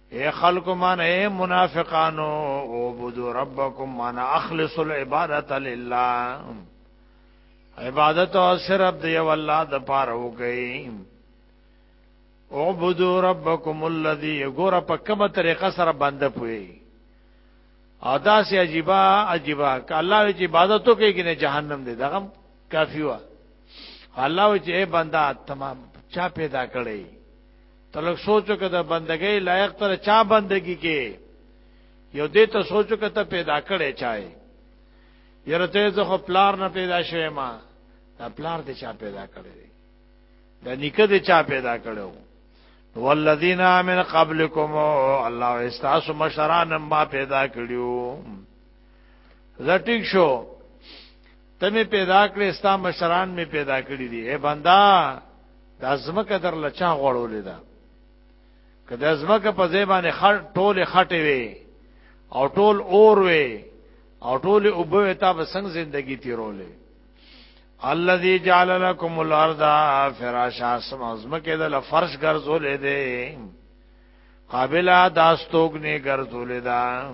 اے خلق من اے منافقانو عبدو ربکم من اخلص العبادت لله عبادت او صرف دی والله د پاره وکي عبدو ربکم الذی ګور په کومه طریقه سره بنده پوي او دا سي عجيبه عجيبه ک الله چې عبادت وکي کنه جهنم دی دغه کافی و الله چې بندا تمام چا پیدا کړی تلک سوچو که د بندګۍ لایق تر چا بندگی کې یو دې ته سوچو که ته پیدا کړې چای یره ته زه خو پلار نه پیدا شوې ما دا پلار دې چا پیدا کړې دا نیکه دې چا پیدا کړو والذین من قبلکم الله استاسو مشران ما پیدا کړیو زټیک شو ته می پیدا کړې ستا مشران می پیدا کړی دي اے بندا د ازمکه در لچا غړولې ده که د ازمکه په ځای باندې خړ ټوله خټې وي او ټول اور وي او ټول وبوي تا به څنګه ژوندۍ تیرولې الذي جعل لكم الارض فراشا سم ازمکه د فرش ګرځولې ده قابل داستوګ نه ګرځولې ده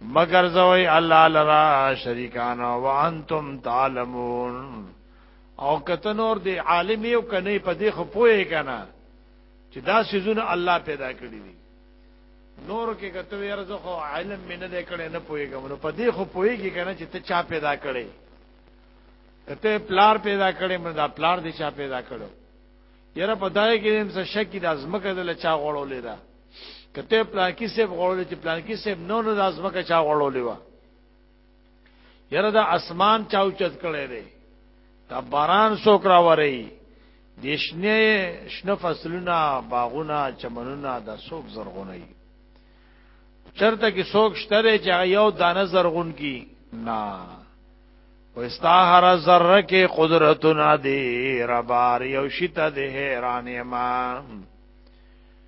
مگر زوی الله لرا شریکان او انتم تعلمون او کته نور دی عالم یو کنه په دې خو پوهه کنه چې دا سيزونه الله پیدا کړی دي نور کې کته ویره زه خو علم مې نه دی کړی نه پوهیږم نو په دې خو پوهیږي کنه چې ته چا پیدا کړی کته پلار پیدا کړی مې دا پلار دې چا پیدا کړو یره په دای کې هم څه شک د ازمکه دل چا غړولې ده کته پلان کې سیب غوړول چې پلان کې سیب نو نو لازمه کا چا غوړولې و یره دا اسمان چاو چت کړي لري دا باران سوک را وری دیشنه شنه فصلونه باغونه چمنونه دا سوک زرغونه ای چرته کې سوک شتره چې یو دانه زرغون کی نا وستا هر ذره کې قدرتونه دی ربار یو شته دی حیران ما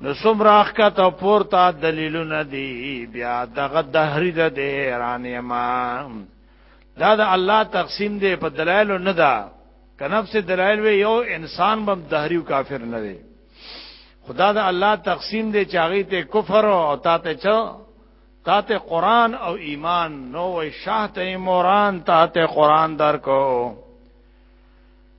نو څومره ښکته پورته دلیلونه دي بیا دغه دهری ده د ایران یما دا د الله تقسیم دی په دلایل نه ده کنفس دلایل وی یو انسان بم دهری او کافر نه دی خدا د الله تقسیم دی چاغی ته کفر او تا ته چا تا ته قران او ایمان نو وی شاه ته موران تا ته قران درکو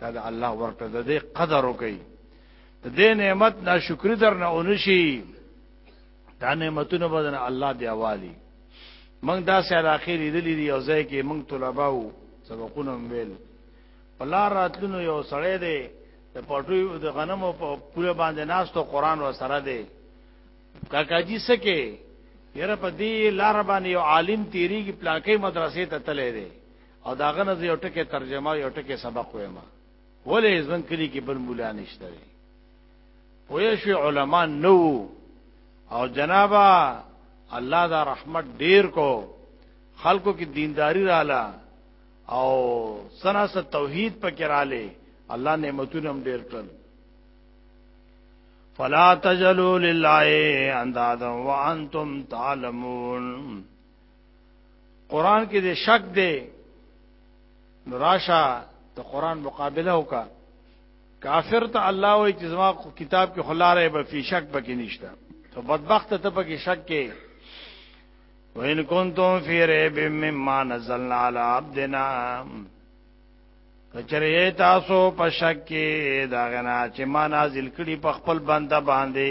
دا د الله ورکړه د دې قدر وکي د دې نعمت ناشکری درنه اونشي دا نعمتونه بدن الله دی اوالي موږ دا سه علاقه لیدلې دی او ځای کې موږ طلبه وو سبقونه ویل الله راتلونو یو سړی دی د پټوي د غنمو په پوره باندې ناستو قران و سره دی کاکاجی سکه یره په دې لار باندې یو عالم تیریږي پلاکې مدرسې ته تللی دی او دا غنه یو ټکه ترجمه یو ټکه سبق وایم ولې ځن کلی کې بل مولا نشته دی پوه شو علما نو او جنابا الله دا رحمت ډیر کو خلکو کې دینداری رااله او سنا ست توحید پکې رااله الله نعمتونه هم ډیر کړل فلا تجلو لله اندادا وانتم تعلمون قران کې د شک دی نو راشه د قران مقابله وکا کافر ته الله وای چې زما کتاب کې خلاره به فی شک پکې نشته ته بدبخت ته پکې شک کې وین کنتم فی ریب مما نزلنا علی عبدنا کچره تاسو په شک کې دا غنا چې ما نازل کړي په خپل بنده باندې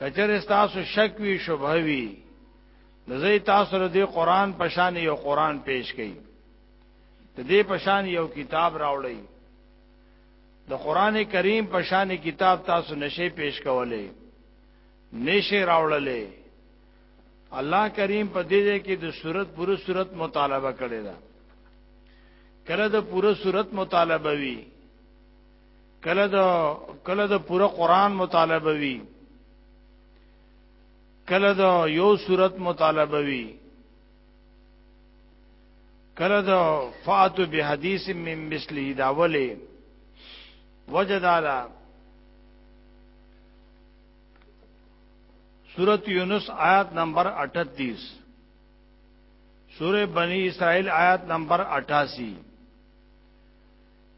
کچر تاسو شک وی شبهه وی نزه تاسو له دې قران په شان یو قران پیش کړي د دې په شان یو کتاب راوړی د قران کریم په شان کتاب تاسو نشه پیش کولې نشه راوړلې الله کریم په دې ځای کې د صورت پوره صورت مطالبه کړې ده کله د پوره صورت مطالبه وی کله د کله د پوره قران مطالبه وی کله د یو صورت مطالبه وی کله د فاتو به حدیث من مثلی دا ولی وجدالا سورت یونس آیات نمبر 38 سورہ بنی اسرائیل آیات نمبر 88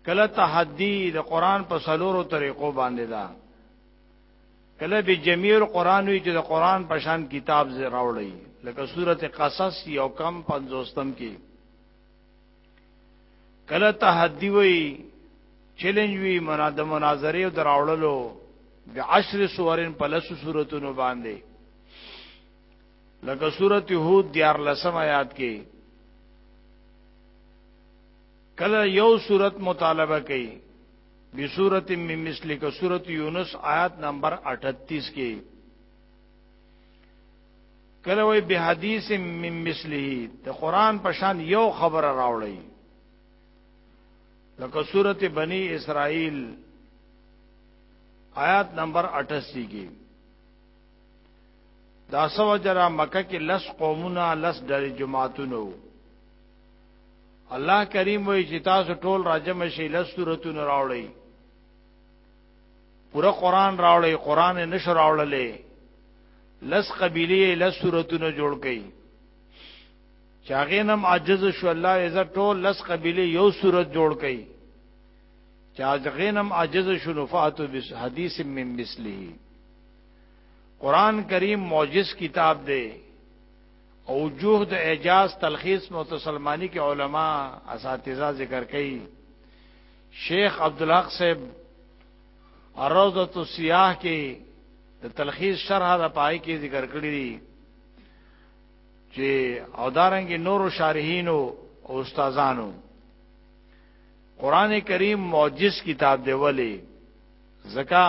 کله تحدی د قران په سلورو طریقو باندې دا کله به جمیر قران وی چې د قران په شان کتاب زې راوړی لکه سورته قصص یو کم 50م کې کله تحدی وی چیلنج وی منا د مناظره او دراوړلو د عشر سورن په لسو سوراتونو باندې لکه سورته هود دیار لسم آیات کې کله یو صورت مطالبه کوي به صورت می مثلی کا صورت یونس آیات نمبر 38 کې کله وی به حدیث می مثلی ته قران په شان یو خبره راوړی لکه صورت بنی اسرائیل آیات نمبر 88 کې دا سو جرا مکه کې لس قومونه لس ډلې جماعتونه وو الله کریم وی چې تاسو ټول راجم شي لستورتون راوړی پورا قران راوړی قران نشر راوړلې لس قبیله لس سورتونه جوړ کړي چاغینم عجز شو الله عزت ټول لس قبیله یو سورت جوړ کړي چاغینم عجز شو نفعت بس حدیث من مثله قران کریم معجز کتاب دی او جهد اعجاز تلخیص متسلمانی کې علما اساتذه ذکر کړي شیخ عبد الحق صاحب روزه السیاح کې د تلخیص شرح د پای کې ذکر کړی دي چې او دارنګ نور شارحین او استادانو قران کریم معجز کتاب دی ولی زکا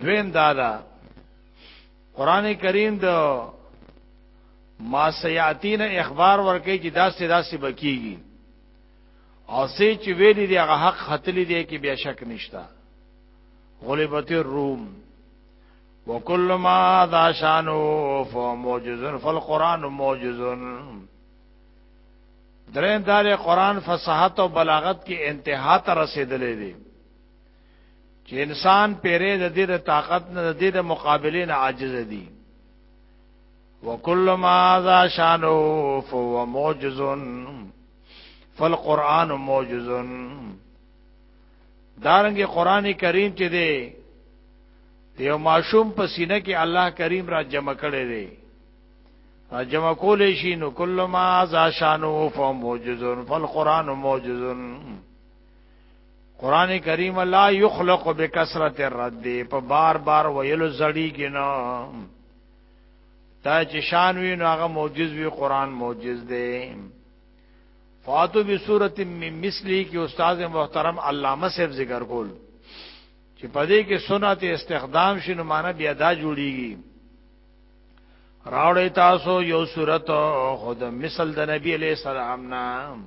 دویم دا دا قران کریم د ما سیاتین اخبار ورکې چې داسې داسې بکیږي او سې چې ویلي دی هغه حق خطلې دی کې بیا شک نشتا غلبت الروم وکل ما ذا شانو فموجز فالقران موجز درین دار قران فصاحت او بلاغت کې انتها ته رسیدلې دي چې انسان پیرې د دې د طاقت نه د دې د مقابله نه عاجز دي وکل ما ذا شانو فهو معجز فالقران معجز دارنګه قران کریم چې دی یو معشوم په سینه کې الله کریم را جمع کړي دی را جمع کولې شي نو کل ما ذا شانو فهو معجز فالقران معجز قران کریم لا یخلق بکثرت الرد په بار بار ویلو زړی کینا تا چې شان وی نو هغه معجز وی قران معجز دی فاتو بصورت من مثلی کی استاد محترم علامه صاحب ذکر کول چې پدې کې سنت استخدام شنو معنا بیا دا جوړیږي راوړی تاسو یو صورت خود مثل د نبی علیہ السلام نام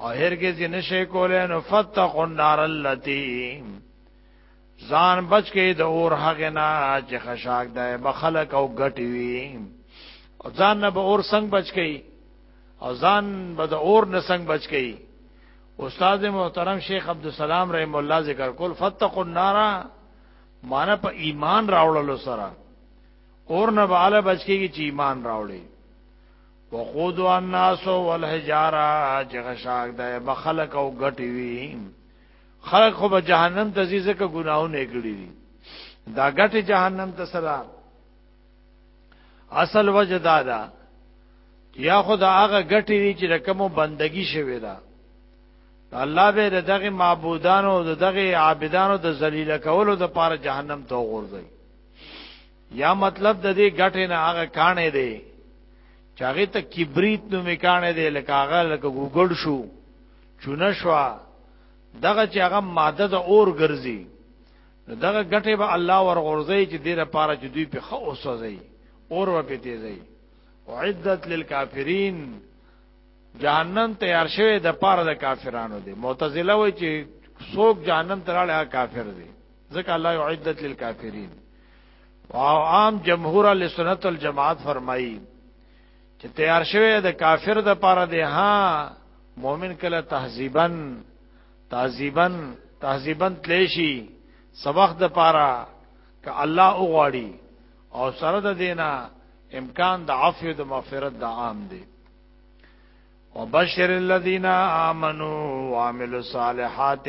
او هرګز یې نشي کولای نو فتقوا النار التي ځان بچ کې د اور هغه نه چې خشاک ده بخلق او غټي وي او ځان نه به اور څنګه بچ کې او ځان به د اور نه څنګه بچ کې استاد محترم شیخ عبد السلام رحم الله ذکر کول فتقوا النار مان په ایمان راوړل سره اور نه بالا بچ کېږي چې ایمان راوړي وقود الناس والحجاره چې غشاک ده به خلق او غټي وي خلق خو به جهنم ته ځي ځکه ګناونه کړی دي دا غټي جهنم ته سره اصل وجه دا ده یا خدا هغه غټي دي چې رقمو بندگی شوی ده الله به دغه معبودانو دغه عابدانو د ذلیل کولو د پاره جهنم ته ورځي یا مطلب د دې ګټه نه هغه کانه دی چې هغه ته کبریت نو میکانه دی لکه هغه لکه ګوګل شو چونه شو دغه چې هغه ماده د اور ګرځي دغه ګټه به الله ورغورځي چې دې لپاره چې دوی په خو وسوځي اور و په تیزي اعدت للکافرین جهنم تیار شوی د پاره د کافرانو دی معتزله وای چې څوک جهنم تراله کافر دی ځکه الله يعدت للكافرين او عام جمهور اهل سنت والجماعت فرمایي چې تیار شوی د کافر د پاره دی ها مؤمن کله تهذیبا تهذیبا تهذیبا تلیشی سبق د پاره ک الله او غواړي او سره د دینا امکان د عفو د مغفرت د عام دی وبشر الذين امنوا وعملوا الصالحات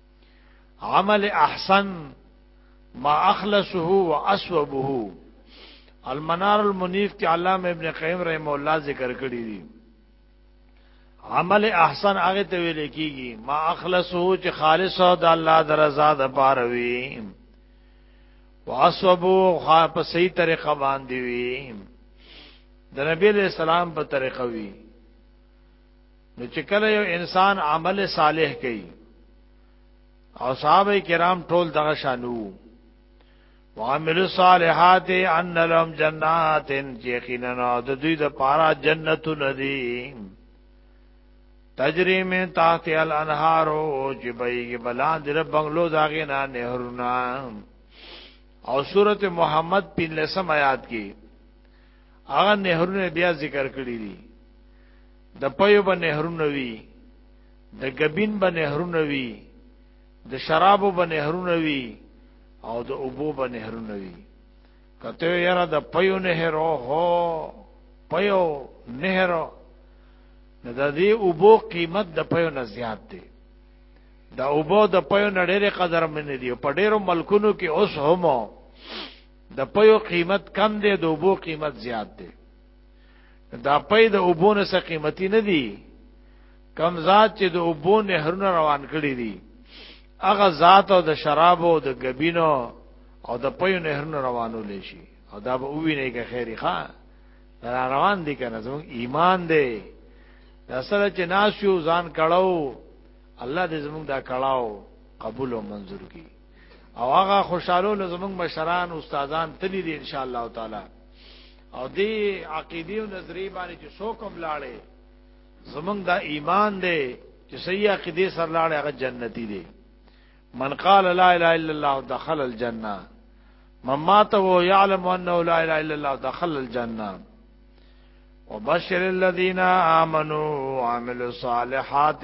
عمل احسن ما اخلصه واسوبه المنار المنیف کې علامه ابن قیم رحم الله ذکر کړی دی عمل احسن هغه ته ویل کیږي ما اخلصو چې خالص او د الله درزا د پاره وي واسبو په صحیح طریقه باندې وي د نبی له سلام په طریقه وي نو چې کله یو انسان عمل صالح کوي او صحابه کرام ټول دغه شانو وعمل الصالحات ان لهم جنات یقینا د دوی د پارا جنت ندی تجری من تحت الانهار او چې بېګ بلان در بنگلو داګه نه نهرونه او سورته محمد 15 آیات کې هغه نهرونه بیا ذکر کړی دي د پيو به نهرونه وي د غبین به نهرونه وي د شرابو به نهرونه وي او د اوبو به نهرونه وي کته یاره د پيو نهر او هو پيو نهر نه د دې اوبو قیمت د پيو نه زیات دی د اوبو د پيو نړۍ قدر منې دی په ډیرو ملکونو کې اوس هم د پيو قیمت کم دی د اوبو قیمت زیات دی دا پي د اوبو نه څه قیمتي نه دی کم ذات چې د اوبو نهرونه روان کړي دي هغه ذات او د شرابو او د غبینو او د پيو نهرونه روانو لشي او دا به ویني که خیری ښا دا روان دي کنه زموږ ایمان دی دا سره چې ناشو ځان کړهو الله دې زموږ دا کړهو قبول او منظور کړي او هغه خوشاله لزمون مشران استادان تلی دي ان شاء الله تعالی او دی عقیده او نظری باندې چې څوک هم لاړې زمونږ دا ایمان دی چې صحیح عقیده سره لاړې هغه جنتی دی من قال لا اله الا الله دخل الجنه من مات وهو يعلم انه لا اله الا الله دخل الجنه وبشر الذين امنوا وعملوا الصالحات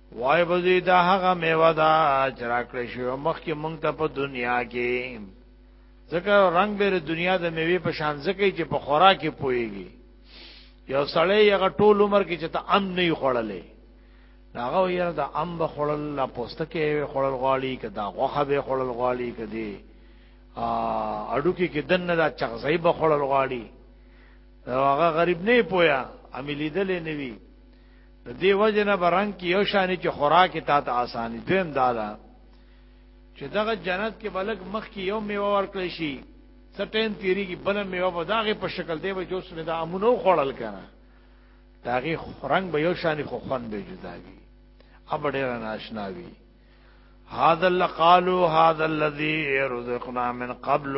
وای بزی دا هغه میوه ده چې راکړې شو مخکې مونږ ته په دنیا کې ځکه رنگ به دنیا د میوه په شان ځکه چې په خوراکه پويږي یو سړی هغه ټول عمر کې چې ته ام نه خړلې هغه یې دا ام به خړل لا پوسټه کې خړل غالي کدا غوخه به خړل غالي کدي ا اډو کې کې دنه دا چغزای به خړل غالي هغه غریب نه پویا امیلیدل نه وی د دې وجه نه برنګ کې یو شانې چې خوراک ته ته اساني دویم دا ده چې دغه جنت کې بلک مخ کې یو میوه ورکړي شي سټین تیری کې بل میوه په داغه په شکل دی به جوس نه دا امونو خوړل کنه داغه رنگ به یو شانې خو خوند به جدا وي اب ډیر ناشنا وي هذا اللي قالوا هذا الذي رزقنا من قبل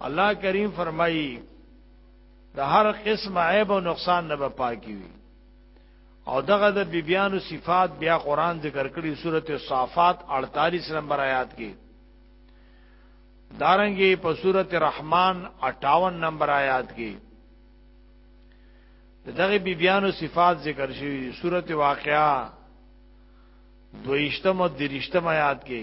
الله کریم فرمایي د هر قسم عیب او نقصان نه پاکي وي او دغه د بیبیانو صفات بیا قران ذکر کړي سورته صافات 48 نمبر آیات کې دارنګي په سورته رحمان 58 نمبر آیات کې دغه بیبیانو صفات ذکر شوی دي سورته واقعا دویشتم او دریشتم آیات کې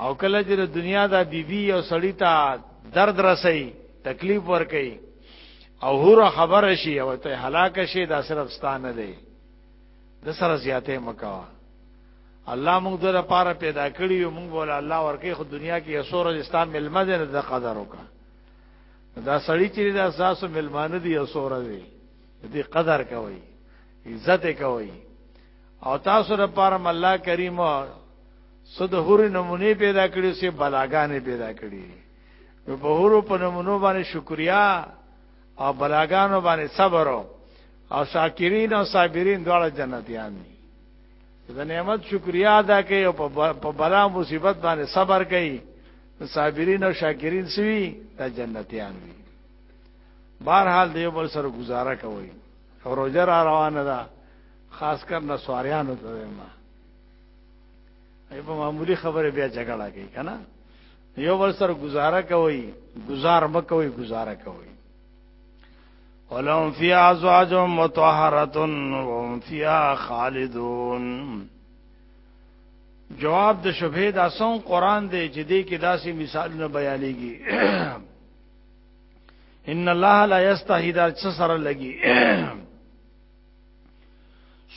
او کله چې د دنیا دا بیبي او سړی ته درد رسي تکلیف ور کوي او هر خبر شي او ته هلاک شي دا صرف ستانه دی د سره زیاته مکوا الله موږ دره پاره پیدا کړی او موږ ول الله ورکه خو دنیا کې اسور اسلام ملمه ده د قدر وکا دا سړی چې دا ساسو ملمانه دي اسور دي دې قدر کوي عزت کوي او تاسو لپاره الله کریم صد هوري نمونه پیدا کړی سي بلاګانې پیدا کړی نو په هورو په نمونو باندې شکریا او بلاګانو باندې صبر او شاکرین او صابرین دواړه جنتیان دي د نعمت شکریا ادا کوي او په بلا مصیبت باندې صبر کوي صابرین او شاکرین سوي د جنتیان دي بهرحال دیو بل سره گزاره کوي او روزه را روانه ده خاص کر نسواریانو ته وایم ایبه معمولی خبره بیا جګړه کوي کنه یو بل سره گزاره کوي گزار مکوي گزاره کوي ولهم فی ازواج مطهرات وهم فی خالدون جواب د شبهه د اسون قران دی چې دې کې داسې مثالونه بیانېږي ان الله لا یستحی دا څه سره لګي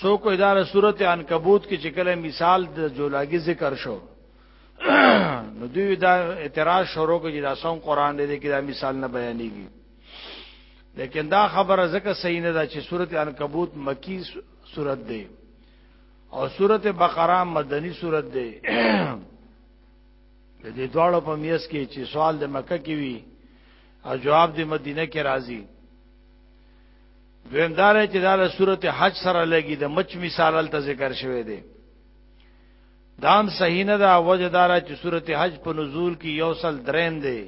سو کو اداره صورت عنکبوت کې چې کله مثال د جولاګي ذکر شو نو دوی دا اعتراض شروع کوي دا څنګه قران دې کې دا مثال نه بیانېږي لیکن دا خبره ځکه صحیح نه ده چې صورت عنکبوت مکی صورت دی او صورت بقره مدنی صورت دی د دې دواړو په میس کې چې سوال د مکه کې وی او جواب د مدینه کې راځي دویم دار چې دا د سورته حج سره لګي د مچ مثال ته ذکر شوی دی دام صحیح نه دا وجه دار چې سورته حج په نزول کې یو سل درین دی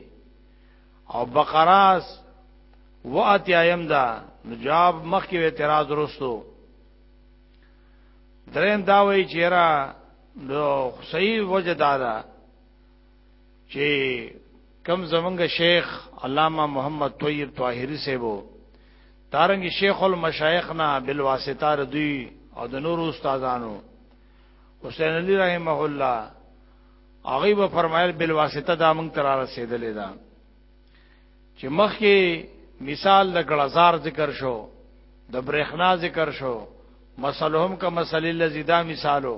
او بقراس و اتیایم دا نو جواب مخ کې اعتراض ورستو درین دا وایي چې را نو صحیح وجه دارا چې کم زمنګ شیخ علامه محمد طیب طاهری سیبو دارنګ شیخ المشایخ نه بل واسطه ردی او د نور استادانو حسین علی رحمه الله هغه به فرمایل بل واسطه دا مونږ تر رسیدلې ده چې مخکې مثال د غړزار ذکر شو د برېښنا ذکر شو مسلهم کا مسلې لزیدا مثالو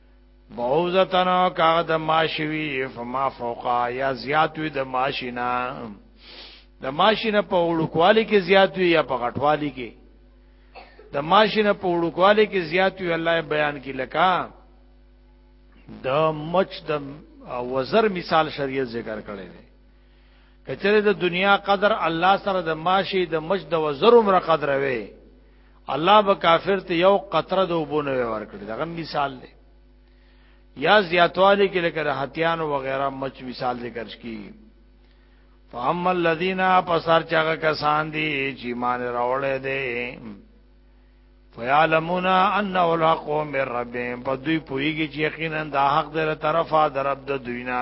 موزتنو کاغه د ماشوي فما فوقا یا زیات وي د ماشینا د ماشینا په وړوکوالي کې زیات وي یا په غټوالي کې د ماشینا په وړوکوالي کې زیات وي الله بیان کې لکا د مچ د وزر مثال شریعت ذکر کړی دی کچره د دنیا قدر الله سره د ماشي د مجد و زر عمر قدر وي الله به کافر ته یو قطره د وبونه ورکړي دغه مثال دی یا زیاتوالی کې لکه هتیان او وغیرہ مچ مثال ذکر شي فهم الذين پسار چاغه کسان دي چې ایمان راوړې دي فیعلمون انه الحق من ربهم په دوی پویږي چې یقینا دا حق در طرفه در رب د دوی نه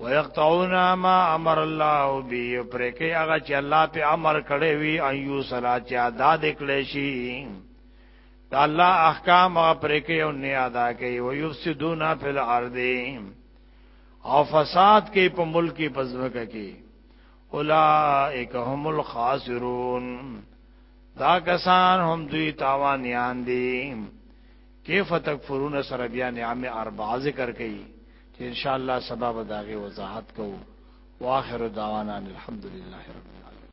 ويقطعون ما امر الله به پر کې هغه چې الله په امر کړی وي ايو صلا چې ادا دکړې شي دا الله احکام پر کې او نه ادا کوي او يفسدون فی الارض او فساد کې په ملک کې پزمکه کې اولائک هم الخاسرون دا کسان هم دوی تاوانیان دي کیف تکفرون سره بیا نعمت اربع ذکر کوي چې ان شاء الله سبا به دا غي وضاحت کوو واخر دعوانا الحمدلله رب العالمين